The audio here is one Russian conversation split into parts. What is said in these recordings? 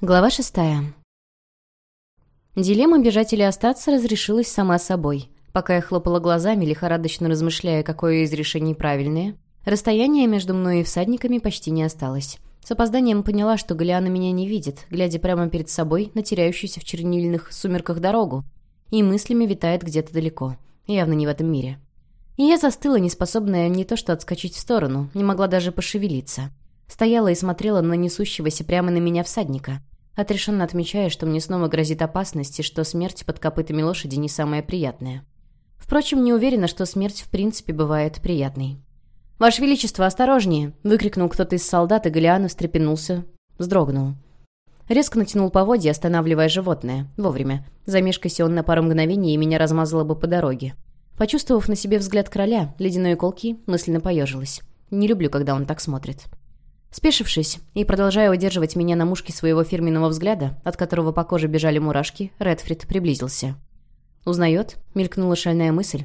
Глава шестая. Дилемма бежать или остаться разрешилась сама собой. Пока я хлопала глазами, лихорадочно размышляя, какое из решений правильное, расстояние между мной и всадниками почти не осталось. С опозданием поняла, что Галиана меня не видит, глядя прямо перед собой на теряющуюся в чернильных сумерках дорогу, и мыслями витает где-то далеко, явно не в этом мире. И я застыла, неспособная не то что отскочить в сторону, не могла даже пошевелиться. Стояла и смотрела на несущегося прямо на меня всадника — отрешенно отмечая, что мне снова грозит опасность и что смерть под копытами лошади не самая приятная. Впрочем, не уверена, что смерть в принципе бывает приятной. «Ваше Величество, осторожнее!» — выкрикнул кто-то из солдат, и Галиан встрепенулся, вздрогнул. Резко натянул поводья, останавливая животное. Вовремя. Замешкайся он на пару мгновений, и меня размазало бы по дороге. Почувствовав на себе взгляд короля, ледяной колки, мысленно поежилась. Не люблю, когда он так смотрит. Спешившись и продолжая удерживать меня на мушке своего фирменного взгляда, от которого по коже бежали мурашки, Редфрид приблизился. «Узнает?» — мелькнула шальная мысль.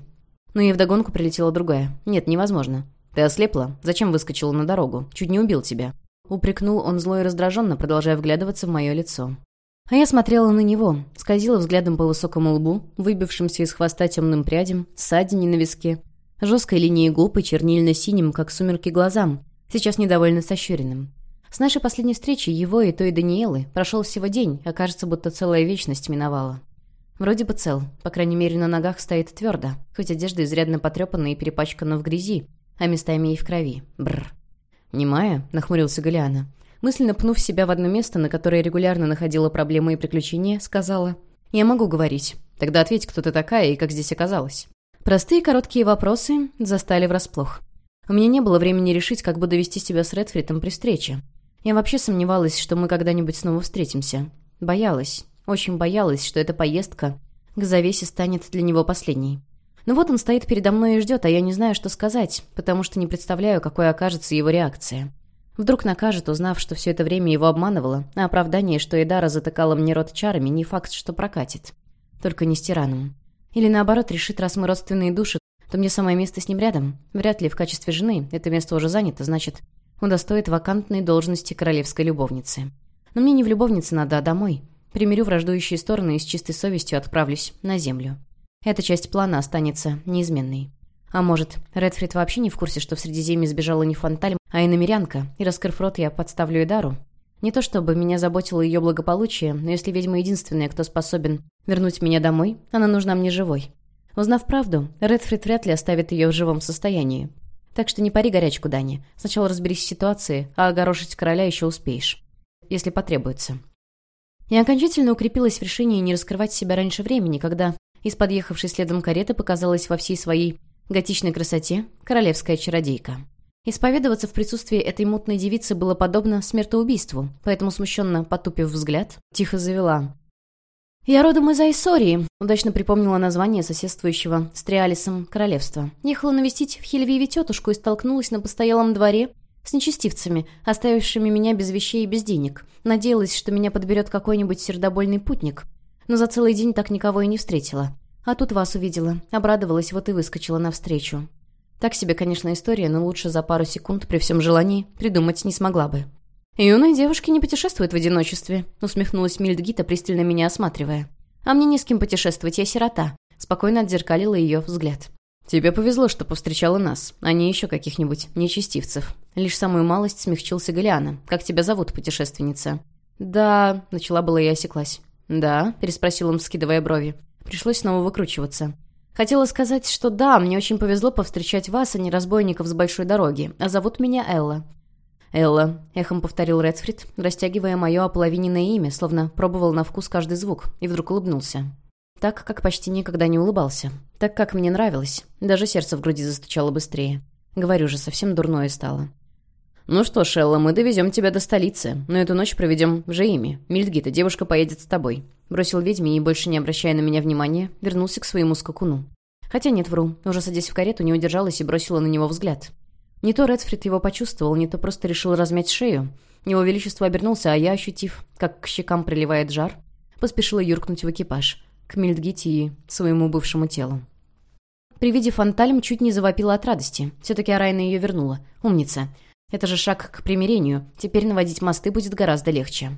Но и вдогонку прилетела другая. «Нет, невозможно. Ты ослепла? Зачем выскочила на дорогу? Чуть не убил тебя». Упрекнул он зло и раздраженно, продолжая вглядываться в мое лицо. А я смотрела на него, скользила взглядом по высокому лбу, выбившимся из хвоста темным прядям, ссадине на виске, жесткой линией губ и чернильно-синим, как сумерки, глазам, сейчас недовольно сощуренным. С нашей последней встречи его и той Даниэлы прошел всего день, а кажется, будто целая вечность миновала. Вроде бы цел, по крайней мере, на ногах стоит твердо, хоть одежда изрядно потрепана и перепачкана в грязи, а местами и в крови. Бррр. «Немая?» — нахмурился Галиана. Мысленно пнув себя в одно место, на которое регулярно находила проблемы и приключения, сказала. «Я могу говорить. Тогда ответь, кто ты такая и как здесь оказалась». Простые короткие вопросы застали врасплох. У меня не было времени решить, как буду вести себя с Редфритом при встрече. Я вообще сомневалась, что мы когда-нибудь снова встретимся. Боялась, очень боялась, что эта поездка к завесе станет для него последней. Но вот он стоит передо мной и ждет, а я не знаю, что сказать, потому что не представляю, какой окажется его реакция. Вдруг накажет, узнав, что все это время его обманывало, а оправдание, что Эдара затыкала мне рот чарами, не факт, что прокатит. Только не с тираном. Или наоборот, решит, раз мы родственные души, то мне самое место с ним рядом. Вряд ли в качестве жены это место уже занято, значит, удостоит вакантной должности королевской любовницы. Но мне не в любовнице надо, а домой. Примирю враждующие стороны и с чистой совестью отправлюсь на землю. Эта часть плана останется неизменной. А может, Редфрид вообще не в курсе, что в Средиземье сбежала не Фантальм, а иномерянка, и, раскрыв рот, я подставлю Эдару? Не то чтобы меня заботило ее благополучие, но если ведьма единственная, кто способен вернуть меня домой, она нужна мне живой. Узнав правду, Редфрид вряд ли оставит ее в живом состоянии. Так что не пари горячку, Дани. Сначала разберись в ситуации, а огорошить короля еще успеешь. Если потребуется. Я окончательно укрепилась в решении не раскрывать себя раньше времени, когда из подъехавшей следом кареты показалась во всей своей готичной красоте королевская чародейка. Исповедоваться в присутствии этой мутной девицы было подобно смертоубийству, поэтому, смущенно потупив взгляд, тихо завела. «Я родом из Айсории», — удачно припомнила название соседствующего с Триалисом королевства. Ехала навестить в Хельвиве тетушку и столкнулась на постоялом дворе с нечестивцами, оставившими меня без вещей и без денег. Надеялась, что меня подберет какой-нибудь сердобольный путник. Но за целый день так никого и не встретила. А тут вас увидела. Обрадовалась, вот и выскочила навстречу. Так себе, конечно, история, но лучше за пару секунд при всем желании придумать не смогла бы. «Юные девушки не путешествуют в одиночестве», — усмехнулась Мильдгита, пристально меня осматривая. «А мне не с кем путешествовать, я сирота», — спокойно отзеркалила ее взгляд. «Тебе повезло, что повстречала нас, а не еще каких-нибудь нечестивцев». Лишь самую малость смягчился Галиана. «Как тебя зовут, путешественница?» «Да...» — начала была и осеклась. «Да?» — переспросил он, вскидывая брови. Пришлось снова выкручиваться. Хотела сказать, что да, мне очень повезло повстречать вас, а не разбойников с большой дороги, а зовут меня Элла. «Элла», — эхом повторил Редфрид, растягивая мое ополовиненное имя, словно пробовал на вкус каждый звук, и вдруг улыбнулся. Так, как почти никогда не улыбался. Так, как мне нравилось. Даже сердце в груди застучало быстрее. Говорю же, совсем дурное стало. «Ну что Элла, мы довезем тебя до столицы, но эту ночь проведем в Жеиме. Мильдгита, девушка поедет с тобой». Бросил ведьме и, больше не обращая на меня внимания, вернулся к своему скакуну. Хотя нет, вру. Уже садясь в карету, не удержалась и бросила на него взгляд. Не то Редфрид его почувствовал, не то просто решил размять шею. Его Величество обернулся, а я, ощутив, как к щекам приливает жар, поспешила юркнуть в экипаж, к Мильдгите и своему бывшему телу. При виде фантальм чуть не завопила от радости. Все-таки Арайна ее вернула. Умница. Это же шаг к примирению. Теперь наводить мосты будет гораздо легче.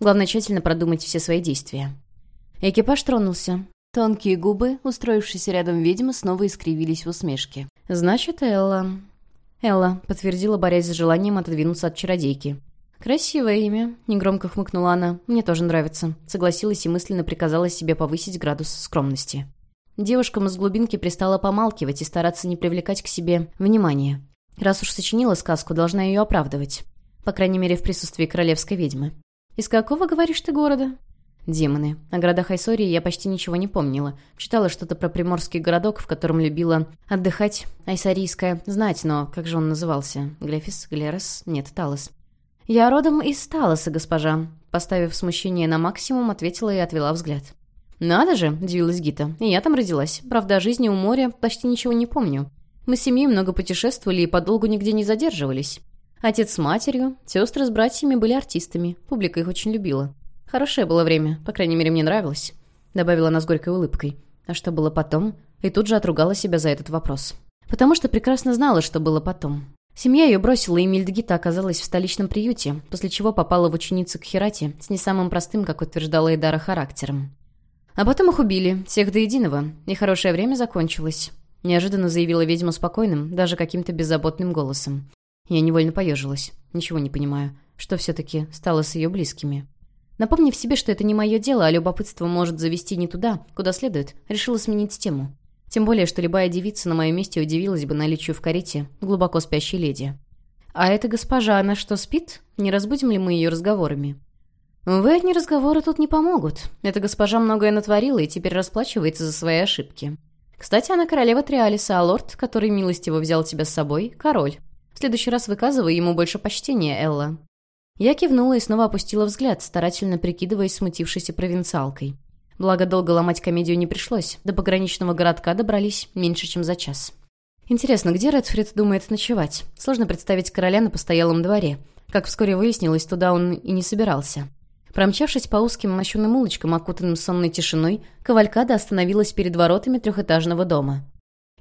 Главное тщательно продумать все свои действия. Экипаж тронулся. Тонкие губы, устроившиеся рядом ведьмы, снова искривились в усмешке. «Значит, Элла...» «Элла», — подтвердила, борясь с желанием отодвинуться от чародейки. «Красивое имя», — негромко хмыкнула она. «Мне тоже нравится». Согласилась и мысленно приказала себе повысить градус скромности. Девушкам из глубинки пристала помалкивать и стараться не привлекать к себе внимания. Раз уж сочинила сказку, должна ее оправдывать. По крайней мере, в присутствии королевской ведьмы. «Из какого, говоришь ты, города?» Демоны. О городах Айсории я почти ничего не помнила. Читала что-то про приморский городок, в котором любила отдыхать айсарийская знать, но как же он назывался? Глефис? Глерос? Нет, Талос. «Я родом из Талоса, госпожа», — поставив смущение на максимум, ответила и отвела взгляд. «Надо же!» — удивилась Гита. «И я там родилась. Правда, о жизни у моря почти ничего не помню. Мы с семьей много путешествовали и подолгу нигде не задерживались. Отец с матерью, сестры с братьями были артистами. Публика их очень любила. Хорошее было время, по крайней мере, мне нравилось», — добавила она с горькой улыбкой. А что было потом? И тут же отругала себя за этот вопрос. Потому что прекрасно знала, что было потом. Семья ее бросила, и Мильдгита оказалась в столичном приюте, после чего попала в ученицы к Хирате с не самым простым, как утверждала Эдара, характером. А потом их убили, всех до единого, и хорошее время закончилось. Неожиданно заявила ведьма спокойным, даже каким-то беззаботным голосом. Я невольно поежилась. Ничего не понимаю. Что все-таки стало с ее близкими? Напомнив себе, что это не мое дело, а любопытство может завести не туда, куда следует, решила сменить тему. Тем более, что любая девица на моем месте удивилась бы наличию в карете глубоко спящей леди. «А эта госпожа, она что, спит? Не разбудим ли мы ее разговорами?» «Увы, одни разговоры тут не помогут. Эта госпожа многое натворила и теперь расплачивается за свои ошибки. Кстати, она королева Триалиса, а лорд, который милостиво взял тебя с собой, король. В следующий раз выказывай ему больше почтения, Элла». Я кивнула и снова опустила взгляд, старательно прикидываясь смутившейся провинциалкой. Благо, долго ломать комедию не пришлось. До пограничного городка добрались меньше, чем за час. Интересно, где Редфрид думает ночевать? Сложно представить короля на постоялом дворе. Как вскоре выяснилось, туда он и не собирался. Промчавшись по узким мощенным улочкам, окутанным сонной тишиной, Кавалькада остановилась перед воротами трехэтажного дома.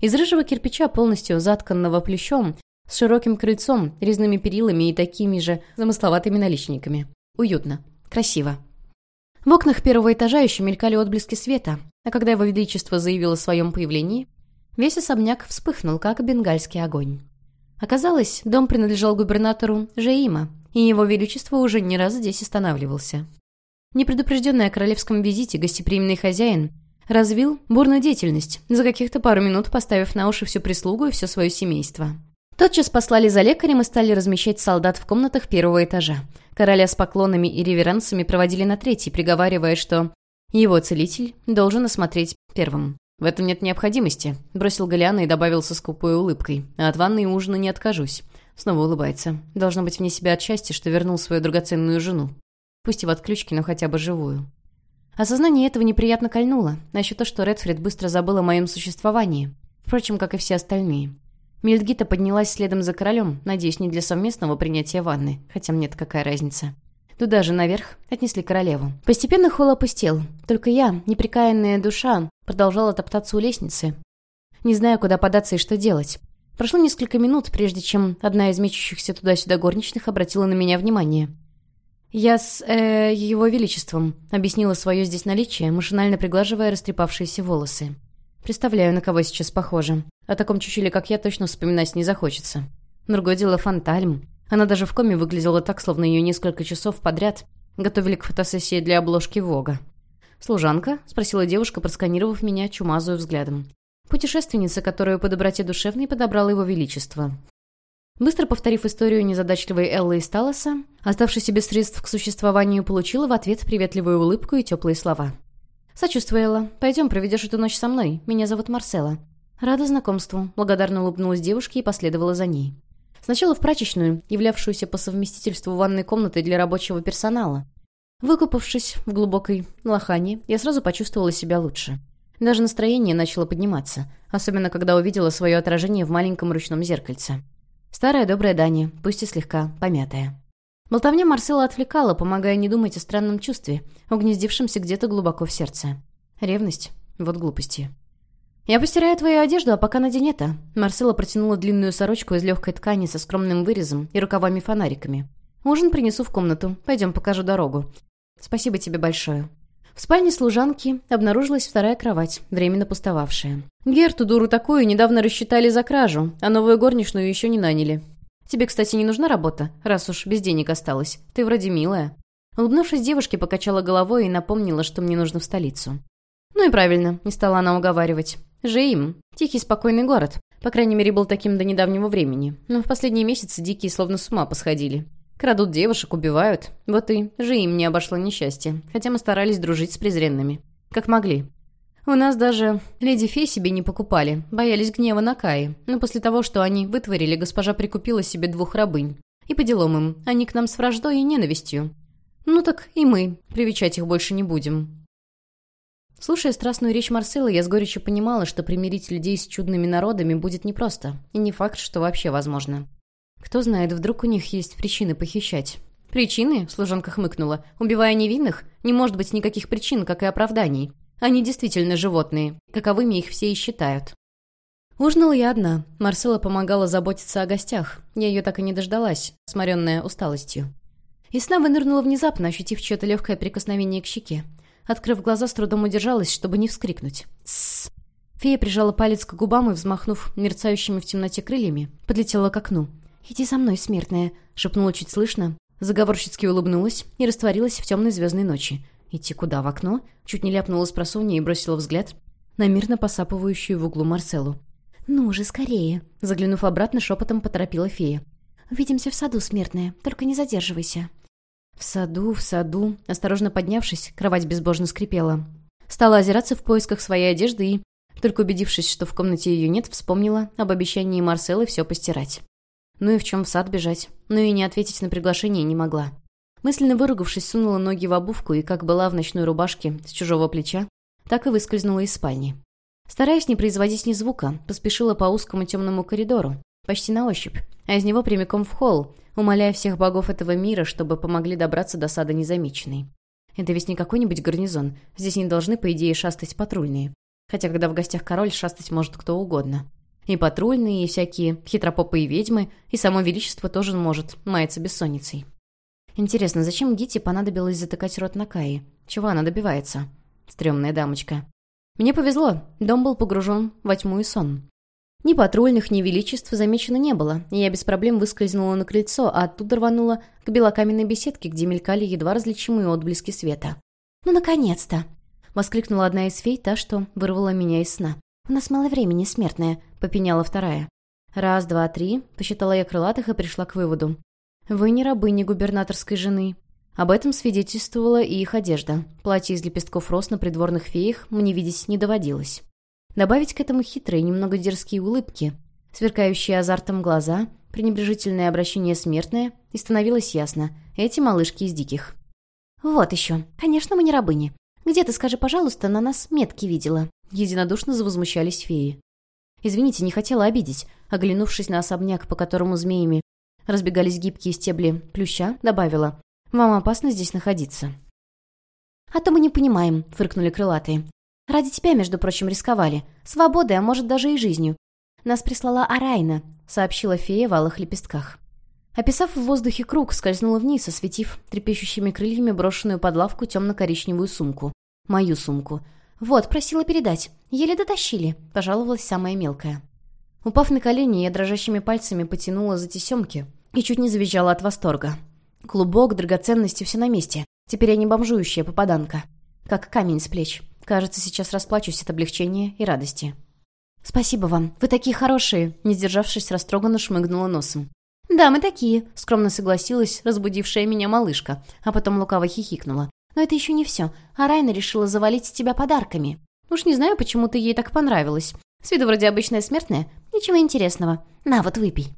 Из рыжего кирпича, полностью затканного плющом, с широким крыльцом, резными перилами и такими же замысловатыми наличниками. Уютно. Красиво. В окнах первого этажа еще мелькали отблески света, а когда его величество заявило о своем появлении, весь особняк вспыхнул, как бенгальский огонь. Оказалось, дом принадлежал губернатору Жеима, и его величество уже не раз здесь останавливался. Непредупрежденный о королевском визите гостеприимный хозяин развил бурную деятельность, за каких-то пару минут поставив на уши всю прислугу и все свое семейство. Тотчас послали за лекарем и стали размещать солдат в комнатах первого этажа. Короля с поклонами и реверансами проводили на третий, приговаривая, что его целитель должен осмотреть первым. «В этом нет необходимости», — бросил Голиана и добавил со скупой улыбкой. «А от ванны и ужина не откажусь». Снова улыбается. Должно быть вне себя от счастья, что вернул свою драгоценную жену. Пусть и в отключке, но хотя бы живую. Осознание этого неприятно кольнуло, а еще то, что Редфрид быстро забыл о моем существовании. Впрочем, как и все остальные. Мильдгита поднялась следом за королем, надеюсь, не для совместного принятия ванны, хотя мне-то какая разница. Туда же наверх отнесли королеву. Постепенно холл опустел. Только я, неприкаянная душа, продолжала топтаться у лестницы. Не знаю, куда податься и что делать. Прошло несколько минут, прежде чем одна из мечущихся туда-сюда горничных обратила на меня внимание. «Я с... Э, его величеством», — объяснила свое здесь наличие, машинально приглаживая растрепавшиеся волосы. Представляю, на кого сейчас похоже. О таком чучеле, как я, точно вспоминать не захочется. Другое дело Фантальм. Она даже в коме выглядела так, словно ее несколько часов подряд готовили к фотосессии для обложки Вога. «Служанка?» — спросила девушка, просканировав меня чумазую взглядом. Путешественница, которую по доброте душевной подобрало его величество. Быстро повторив историю незадачливой Эллы из Талоса, оставшись без средств к существованию, получила в ответ приветливую улыбку и теплые слова. «Сочувствую, Элла. Пойдем, проведешь эту ночь со мной. Меня зовут Марсела». «Рада знакомству», — благодарно улыбнулась девушке и последовала за ней. Сначала в прачечную, являвшуюся по совместительству ванной комнатой для рабочего персонала. Выкупавшись в глубокой лохане, я сразу почувствовала себя лучше. Даже настроение начало подниматься, особенно когда увидела свое отражение в маленьком ручном зеркальце. Старая добрая Дани, пусть и слегка помятая. Болтовня Марсела отвлекала, помогая не думать о странном чувстве, угнездившемся где-то глубоко в сердце. Ревность. Вот глупости. «Я постираю твою одежду, а пока надень это». Марсела протянула длинную сорочку из легкой ткани со скромным вырезом и рукавами-фонариками. «Ужин принесу в комнату. Пойдем, покажу дорогу. Спасибо тебе большое». В спальне служанки обнаружилась вторая кровать, временно пустовавшая. Герту, дуру такую, недавно рассчитали за кражу, а новую горничную еще не наняли. Тебе, кстати, не нужна работа, раз уж без денег осталась. Ты вроде милая». Улыбнувшись, девушке покачала головой и напомнила, что мне нужно в столицу. «Ну и правильно», — не стала она уговаривать. «Жеим. Тихий, спокойный город. По крайней мере, был таким до недавнего времени. Но в последние месяцы дикие словно с ума посходили. Крадут девушек, убивают. Вот и Жеим не обошло несчастье. Хотя мы старались дружить с презренными. Как могли. У нас даже леди Фей себе не покупали, боялись гнева на Каи. Но после того, что они вытворили, госпожа прикупила себе двух рабынь. И по делам им, они к нам с враждой и ненавистью. Ну так и мы, привечать их больше не будем. Слушая страстную речь Марсела, я с горечью понимала, что примирить людей с чудными народами будет непросто, и не факт, что вообще возможно. Кто знает, вдруг у них есть причины похищать. «Причины?» — служанка хмыкнула. «Убивая невинных, не может быть никаких причин, как и оправданий. Они действительно животные, каковыми их все и считают. Ужинала я одна. Марсела помогала заботиться о гостях. Я ее так и не дождалась, сморенная усталостью. И сна вынырнула внезапно, ощутив чье-то легкое прикосновение к щеке. Открыв глаза, с трудом удержалась, чтобы не вскрикнуть. «Тссс!» Фея прижала палец к губам и, взмахнув мерцающими в темноте крыльями, подлетела к окну. «Иди за мной, смертная!» — шепнула чуть слышно, заговорщицки улыбнулась и растворилась в темной звездной ночи. Идти куда, в окно? Чуть не ляпнула с просонья и бросила взгляд на мирно посапывающую в углу Марселу. «Ну же, скорее!» Заглянув обратно, шепотом поторопила фея. «Увидимся в саду, смертная, только не задерживайся». В саду, в саду, осторожно поднявшись, кровать безбожно скрипела. Стала озираться в поисках своей одежды и, только убедившись, что в комнате ее нет, вспомнила об обещании Марселы все постирать. Ну и в чем в сад бежать? Ну и не ответить на приглашение не могла. Мысленно выругавшись, сунула ноги в обувку и, как была в ночной рубашке с чужого плеча, так и выскользнула из спальни. Стараясь не производить ни звука, поспешила по узкому темному коридору, почти на ощупь, а из него прямиком в холл, умоляя всех богов этого мира, чтобы помогли добраться до сада незамеченной. Это ведь не какой-нибудь гарнизон, здесь не должны, по идее, шастать патрульные. Хотя, когда в гостях король, шастать может кто угодно. И патрульные, и всякие хитропопы и ведьмы, и само величество тоже может маяться бессонницей. Интересно, зачем Гите понадобилось затыкать рот на Каи? Чего она добивается? Стрёмная дамочка. Мне повезло, дом был погружен во тьму и сон. Ни патрульных, ни величеств замечено не было, и я без проблем выскользнула на крыльцо, а оттуда рванула к белокаменной беседке, где мелькали едва различимые отблески света. «Ну, наконец-то!» — воскликнула одна из фей, та, что вырвала меня из сна. «У нас мало времени, смертная», — попеняла вторая. «Раз, два, три», — посчитала я крылатых и пришла к выводу. Вы не рабыня губернаторской жены. Об этом свидетельствовала и их одежда. Платье из лепестков роз на придворных феях мне видеть не доводилось. Добавить к этому хитрые, немного дерзкие улыбки, сверкающие азартом глаза, пренебрежительное обращение смертное, и становилось ясно — эти малышки из диких. «Вот еще. Конечно, мы не рабыни. Где ты, скажи, пожалуйста, на нас метки видела?» Единодушно завозмущались феи. Извините, не хотела обидеть. Оглянувшись на особняк, по которому змеями разбегались гибкие стебли плюща, добавила «Вам опасно здесь находиться». «А то мы не понимаем», — фыркнули крылатые. «Ради тебя, между прочим, рисковали. Свободой, а может, даже и жизнью. Нас прислала Арайна», — сообщила фея в алых лепестках. Описав в воздухе круг, скользнула вниз, осветив трепещущими крыльями брошенную под лавку темно-коричневую сумку. Мою сумку. «Вот, просила передать. Еле дотащили», — пожаловалась самая мелкая. Упав на колени, я дрожащими пальцами потянула за тесемки и чуть не завизжала от восторга. Клубок, драгоценности, все на месте. Теперь я не бомжующая попаданка. Как камень с плеч. Кажется, сейчас расплачусь от облегчения и радости. «Спасибо вам. Вы такие хорошие!» Не сдержавшись, растроганно шмыгнула носом. «Да, мы такие», — скромно согласилась разбудившая меня малышка, а потом лукаво хихикнула. «Но это еще не все. А Райна решила завалить тебя подарками. Уж не знаю, почему ты ей так понравилось. С виду вроде обычная смертная. Ничего интересного. На, вот выпей».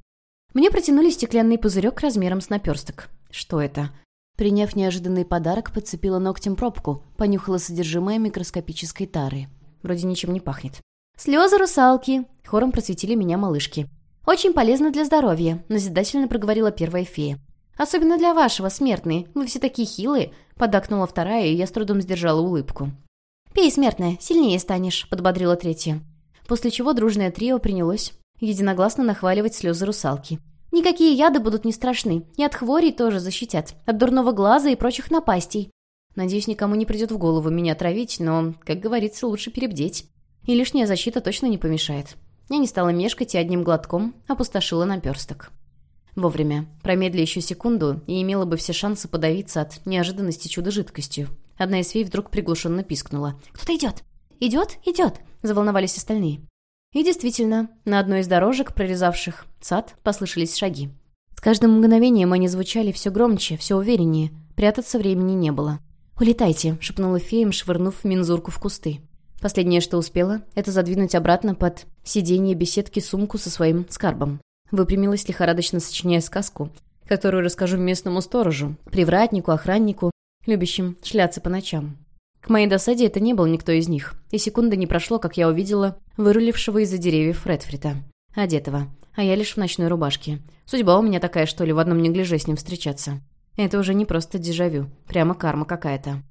Мне протянули стеклянный пузырек размером с наперсток. Что это? Приняв неожиданный подарок, подцепила ногтем пробку, понюхала содержимое микроскопической тары. Вроде ничем не пахнет. «Слезы русалки!» — хором просветили меня малышки. «Очень полезно для здоровья», — назидательно проговорила первая фея. «Особенно для вашего, смертные. Вы все такие хилые», — подакнула вторая, и я с трудом сдержала улыбку. «Пей, смертная, сильнее станешь», — подбодрила третья после чего дружное трио принялось единогласно нахваливать слезы русалки. «Никакие яды будут не страшны, и от хворей тоже защитят, от дурного глаза и прочих напастей». Надеюсь, никому не придет в голову меня травить, но, как говорится, лучше перебдеть. И лишняя защита точно не помешает. Я не стала мешкать и одним глотком опустошила наперсток. Вовремя. Промедли еще секунду и имела бы все шансы подавиться от неожиданности чуда жидкостью. Одна из фей вдруг приглушенно пискнула. «Кто-то идет!» «Идет? Идет!» — заволновались остальные. И действительно, на одной из дорожек, прорезавших сад, послышались шаги. С каждым мгновением они звучали все громче, все увереннее. Прятаться времени не было. «Улетайте!» — шепнула феем, швырнув мензурку в кусты. Последнее, что успела, это задвинуть обратно под сиденье беседки сумку со своим скарбом. Выпрямилась лихорадочно сочиняя сказку, которую расскажу местному сторожу, привратнику, охраннику, любящим шляться по ночам. К моей досаде это не был никто из них, и секунды не прошло, как я увидела вырулившего из-за деревьев Фредфрита, одетого, а я лишь в ночной рубашке. Судьба у меня такая, что ли, в одном неглиже с ним встречаться. Это уже не просто дежавю, прямо карма какая-то.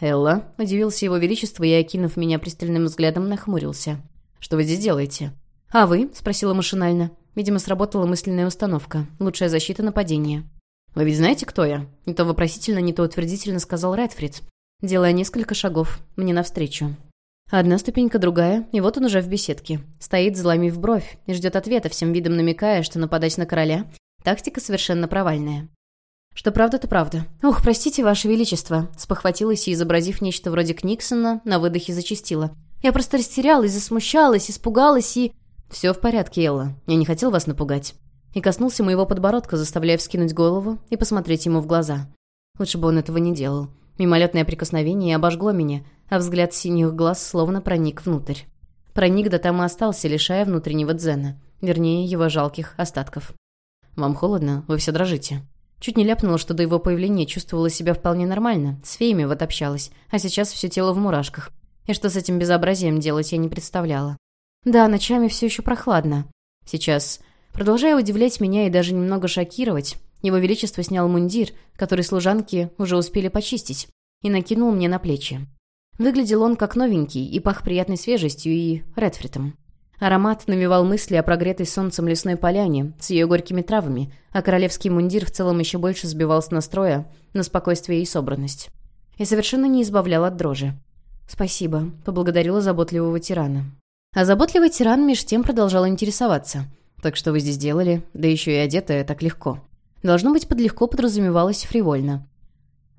«Элла», — удивился его величество и, окинув меня пристальным взглядом, нахмурился. «Что вы здесь делаете?» «А вы?» — спросила машинально. Видимо, сработала мысленная установка. Лучшая защита нападения. «Вы ведь знаете, кто я?» Не то вопросительно, не то утвердительно сказал Райтфрид, делая несколько шагов мне навстречу. Одна ступенька, другая, и вот он уже в беседке. Стоит, заломив бровь, и ждет ответа, всем видом намекая, что нападать на короля — тактика совершенно провальная. Что правда, то правда. «Ох, простите, Ваше Величество», — спохватилась и, изобразив нечто вроде Книксона, на выдохе зачастила. «Я просто растерялась, засмущалась, испугалась и...» «Все в порядке, Элла. Я не хотел вас напугать». И коснулся моего подбородка, заставляя вскинуть голову и посмотреть ему в глаза. Лучше бы он этого не делал. Мимолетное прикосновение обожгло меня, а взгляд синих глаз словно проник внутрь. Проник да там и остался, лишая внутреннего дзена. Вернее, его жалких остатков. «Вам холодно? Вы все дрожите». Чуть не ляпнула, что до его появления чувствовала себя вполне нормально, с феями вот общалась, а сейчас все тело в мурашках. И что с этим безобразием делать, я не представляла. Да, ночами все еще прохладно. Сейчас, продолжая удивлять меня и даже немного шокировать, его Величество снял мундир, который служанки уже успели почистить, и накинул мне на плечи. Выглядел он как новенький и пах приятной свежестью и редфритом. Аромат навевал мысли о прогретой солнцем лесной поляне с ее горькими травами, а королевский мундир в целом еще больше сбивал с настроя на спокойствие и собранность. И совершенно не избавлял от дрожи. «Спасибо», — поблагодарила заботливого тирана. А заботливый тиран меж тем продолжал интересоваться. «Так что вы здесь делали? Да еще и одетая так легко». Должно быть, под легко подразумевалось фривольно.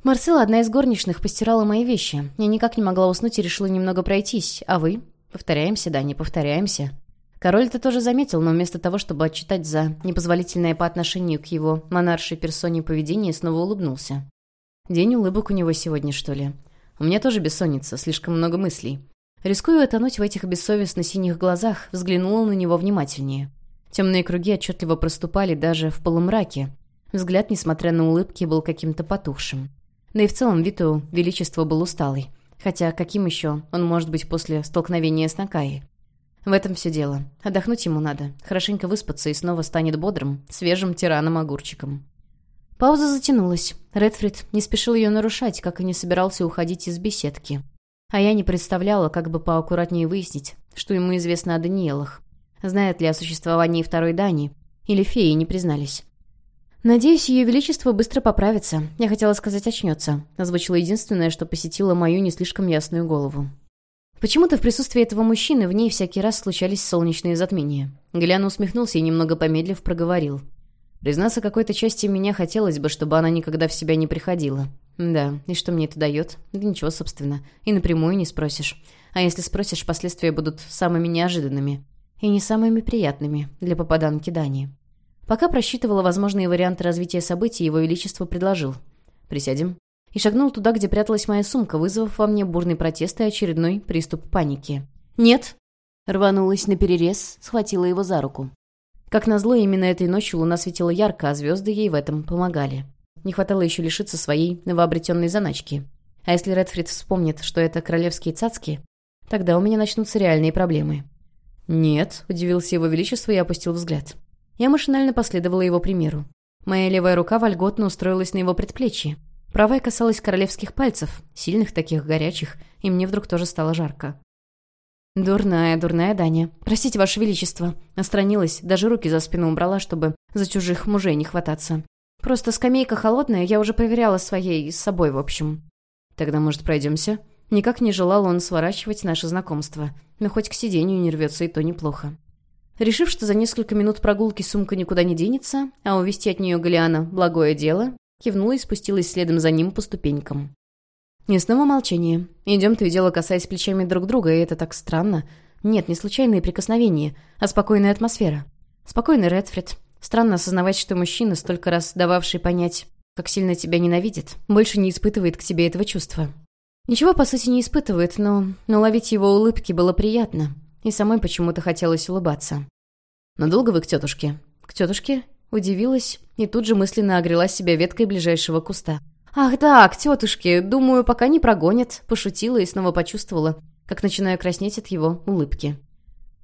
Марсела, одна из горничных, постирала мои вещи. Я никак не могла уснуть и решила немного пройтись. А вы? Повторяемся, да, не повторяемся. Король это тоже заметил, но вместо того, чтобы отчитать за непозволительное по отношению к его монаршей персоне поведение, снова улыбнулся. День улыбок у него сегодня, что ли? У меня тоже бессонница, слишком много мыслей. Рискую отонуть в этих бессовестно синих глазах, взглянула на него внимательнее. Темные круги отчетливо проступали даже в полумраке. Взгляд, несмотря на улыбки, был каким-то потухшим. Да и в целом вид у Величества был усталый. Хотя каким еще он может быть после столкновения с Накаей? В этом все дело. Отдохнуть ему надо, хорошенько выспаться и снова станет бодрым, свежим тираном-огурчиком. Пауза затянулась. Редфрид не спешил ее нарушать, как и не собирался уходить из беседки. А я не представляла, как бы поаккуратнее выяснить, что ему известно о Даниэлах. Знает ли о существовании второй Дани, или феи не признались. «Надеюсь, Ее Величество быстро поправится. Я хотела сказать, очнется», — озвучила единственное, что посетило мою не слишком ясную голову. Почему-то в присутствии этого мужчины в ней всякий раз случались солнечные затмения. Гляна усмехнулся и, немного помедлив, проговорил. «Признаться, какой-то части меня хотелось бы, чтобы она никогда в себя не приходила. Да, и что мне это дает? Да ничего, собственно. И напрямую не спросишь. А если спросишь, последствия будут самыми неожиданными. И не самыми приятными для попаданки Дани». Пока просчитывала возможные варианты развития событий, его величество предложил. «Присядем». И шагнул туда, где пряталась моя сумка, вызвав во мне бурный протест и очередной приступ паники. «Нет!» Рванулась на перерез, схватила его за руку. Как назло, именно этой ночью луна светила ярко, а звезды ей в этом помогали. Не хватало еще лишиться своей новообретенной заначки. А если Редфрид вспомнит, что это королевские цацки, тогда у меня начнутся реальные проблемы. «Нет», — удивился его величество и опустил взгляд. Я машинально последовала его примеру. Моя левая рука вольготно устроилась на его предплечье. Правая касалась королевских пальцев, сильных таких, горячих, и мне вдруг тоже стало жарко. «Дурная, дурная Даня. Простите, Ваше Величество». Остранилась, даже руки за спину убрала, чтобы за чужих мужей не хвататься. «Просто скамейка холодная, я уже проверяла своей, с собой, в общем». Тогда, может, пройдемся?» Никак не желал он сворачивать наше знакомство. Но хоть к сидению не рвется, и то неплохо. Решив, что за несколько минут прогулки сумка никуда не денется, а увести от нее Галиана — благое дело, кивнула и спустилась следом за ним по ступенькам. И снова молчание. Идем то и дело касаясь плечами друг друга, и это так странно. Нет, не случайные прикосновения, а спокойная атмосфера. Спокойный Редфрид. Странно осознавать, что мужчина, столько раз дававший понять, как сильно тебя ненавидит, больше не испытывает к тебе этого чувства. Ничего, по сути, не испытывает, но, но ловить его улыбки было приятно. И самой почему-то хотелось улыбаться. «Надолго вы к тетушке?» «К тетушке?» Удивилась и тут же мысленно огрела себя веткой ближайшего куста. «Ах да, к тетушке. Думаю, пока не прогонят». Пошутила и снова почувствовала, как начинаю краснеть от его улыбки.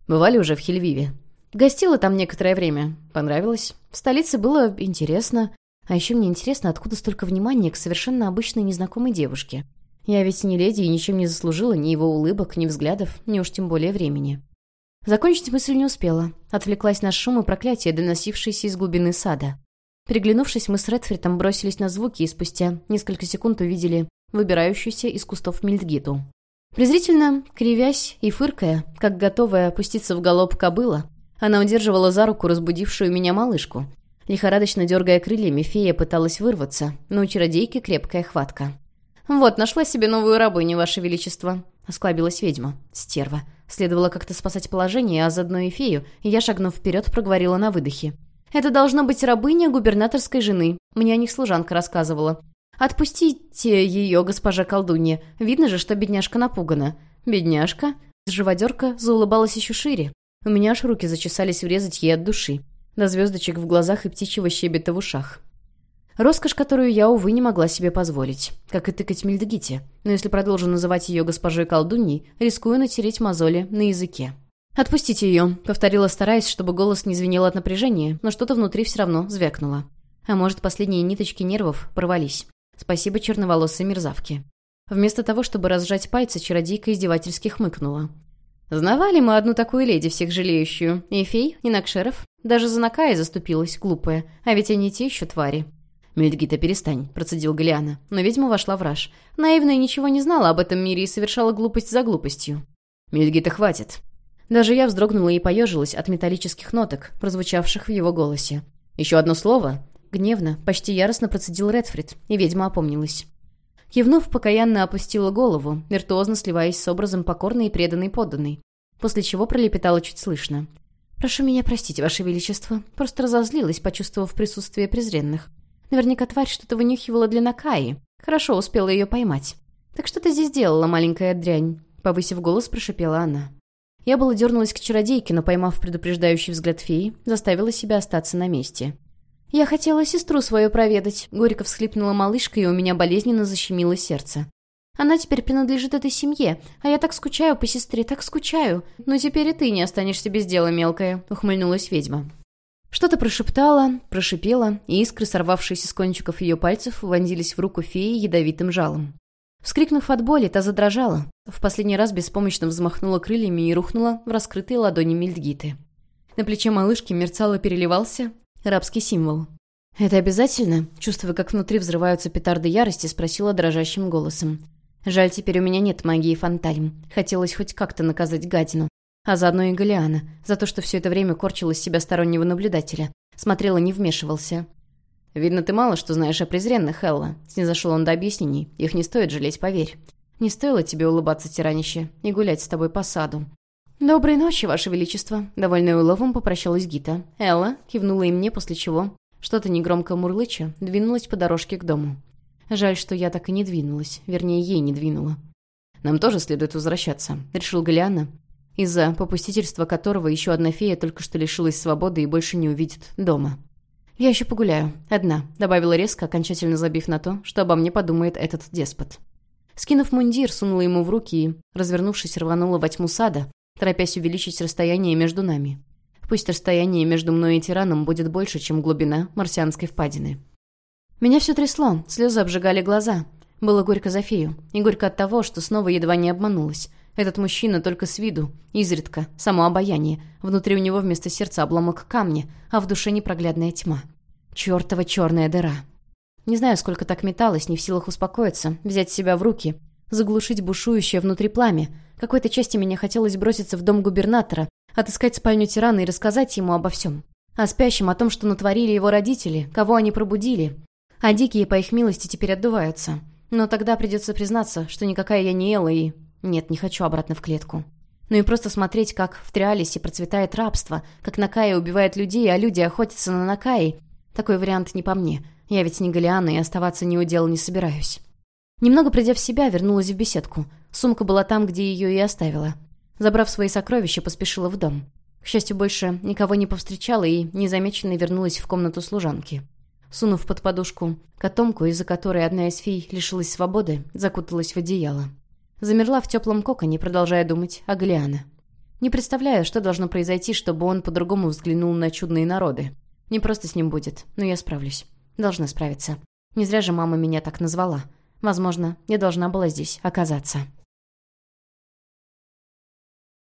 «Бывали уже в Хельвиве?» «Гостила там некоторое время. Понравилось. В столице было интересно. А еще мне интересно, откуда столько внимания к совершенно обычной незнакомой девушке. Я ведь не леди и ничем не заслужила ни его улыбок, ни взглядов, ни уж тем более времени». Закончить мысль не успела. Отвлеклась на шум и проклятие, доносившееся из глубины сада. Приглянувшись, мы с Редфритом бросились на звуки и спустя несколько секунд увидели выбирающуюся из кустов Мильдгиту. Презрительно, кривясь и фыркая, как готовая опуститься в галоп кобыла, она удерживала за руку разбудившую меня малышку. Лихорадочно дергая крыльями, фея пыталась вырваться, но у чародейки крепкая хватка. «Вот, нашла себе новую рабыню, Ваше Величество», — осклабилась ведьма. «Стерва». Следовало как-то спасать положение, а заодно и фею, и я, шагнув вперед, проговорила на выдохе. Это должна быть рабыня губернаторской жены. Мне о них служанка рассказывала. Отпустите ее, госпожа колдунья. Видно же, что бедняжка напугана. Бедняжка? Живодерка заулыбалась еще шире. У меня аж руки зачесались врезать ей от души. До звездочек в глазах и птичьего щебета в ушах. Роскошь, которую я, увы, не могла себе позволить. Как и тыкать Мельдгите. Но если продолжу называть ее госпожой колдуньей, рискую натереть мозоли на языке. «Отпустите ее», — повторила, стараясь, чтобы голос не звенел от напряжения, но что-то внутри все равно звякнуло. А может, последние ниточки нервов порвались. Спасибо черноволосой мерзавке. Вместо того, чтобы разжать пальцы, чародейка издевательски хмыкнула. «Знавали мы одну такую леди, всех жалеющую. И фей, и Накшеров. Даже за Накая заступилась, глупая. А ведь они те еще твари». «Мельдгита, перестань», — процедил Галиана. Но ведьма вошла в раж. Наивная ничего не знала об этом мире и совершала глупость за глупостью. «Мельдгита, хватит. Даже я вздрогнула и поежилась от металлических ноток, прозвучавших в его голосе. «Еще одно слово?» Гневно, почти яростно процедил Редфрид, и ведьма опомнилась. Кивнув, покаянно опустила голову, виртуозно сливаясь с образом покорной и преданной подданной, после чего пролепетала чуть слышно. «Прошу меня простить, Ваше Величество. Просто разозлилась, почувствовав присутствие презренных. Наверняка тварь что-то вынюхивала для Накаи. Хорошо успела ее поймать. Так что ты здесь делала, маленькая дрянь?» Повысив голос, прошипела она. Я было дернулась к чародейке, но, поймав предупреждающий взгляд феи, заставила себя остаться на месте. «Я хотела сестру свою проведать», — горько всхлипнула малышка, и у меня болезненно защемило сердце. «Она теперь принадлежит этой семье, а я так скучаю по сестре, так скучаю. Но теперь и ты не останешься без дела, мелкая», — ухмыльнулась ведьма. Что-то прошептала, прошипела, и искры, сорвавшиеся с кончиков ее пальцев, вонзились в руку феи ядовитым жалом. Вскрикнув от боли, та задрожала. В последний раз беспомощно взмахнула крыльями и рухнула в раскрытые ладони Мильдгиты. На плече малышки мерцал и переливался рабский символ. «Это обязательно?» Чувствуя, как внутри взрываются петарды ярости, спросила дрожащим голосом. «Жаль, теперь у меня нет магии фантальм. Хотелось хоть как-то наказать гадину. А заодно и Галиана, за то, что все это время корчил из себя стороннего наблюдателя. Смотрела, не вмешивался. «Видно, ты мало что знаешь о презренных, Элла». Снизошел он до объяснений. «Их не стоит жалеть, поверь. Не стоило тебе улыбаться, тиранище, и гулять с тобой по саду». «Доброй ночи, Ваше Величество», — довольная уловом попрощалась Гита. Элла кивнула и мне, после чего, что-то негромко мурлыча, двинулась по дорожке к дому. Жаль, что я так и не двинулась, вернее, ей не двинула. «Нам тоже следует возвращаться», — решил Галиана, из-за попустительства которого еще одна фея только что лишилась свободы и больше не увидит дома. «Я еще погуляю. Одна», — добавила резко, окончательно забив на то, что обо мне подумает этот деспот. Скинув мундир, сунула ему в руки и, развернувшись, рванула во тьму сада, торопясь увеличить расстояние между нами. Пусть расстояние между мной и тираном будет больше, чем глубина марсианской впадины. Меня все трясло, слезы обжигали глаза. Было горько за фею, и горько от того, что снова едва не обманулась. Этот мужчина только с виду, изредка, само обаяние. Внутри у него вместо сердца обломок камня, а в душе непроглядная тьма. Чёртова черная дыра. Не знаю, сколько так металась, не в силах успокоиться, взять себя в руки, заглушить бушующее внутри пламя. Какой-то части меня хотелось броситься в дом губернатора, отыскать спальню тирана и рассказать ему обо всем. О спящем, о том, что натворили его родители, кого они пробудили. А дикие, по их милости, теперь отдуваются. Но тогда придется признаться, что никакая я не Элла и... Нет, не хочу обратно в клетку. Ну и просто смотреть, как в Триалисе процветает рабство, как Накаи убивает людей, а люди охотятся на Накаи. Такой вариант не по мне. Я ведь не Галиана и оставаться не удел не собираюсь. Немного придя в себя, вернулась в беседку. Сумка была там, где ее и оставила. Забрав свои сокровища, поспешила в дом. К счастью, больше никого не повстречала и незамеченной вернулась в комнату служанки. Сунув под подушку котомку, из-за которой одна из фей лишилась свободы, закуталась в одеяло. Замерла в теплом коконе, продолжая думать о Галиана. Не представляю, что должно произойти, чтобы он по-другому взглянул на чудные народы. Не просто с ним будет, но я справлюсь. Должна справиться. Не зря же мама меня так назвала. Возможно, я должна была здесь оказаться.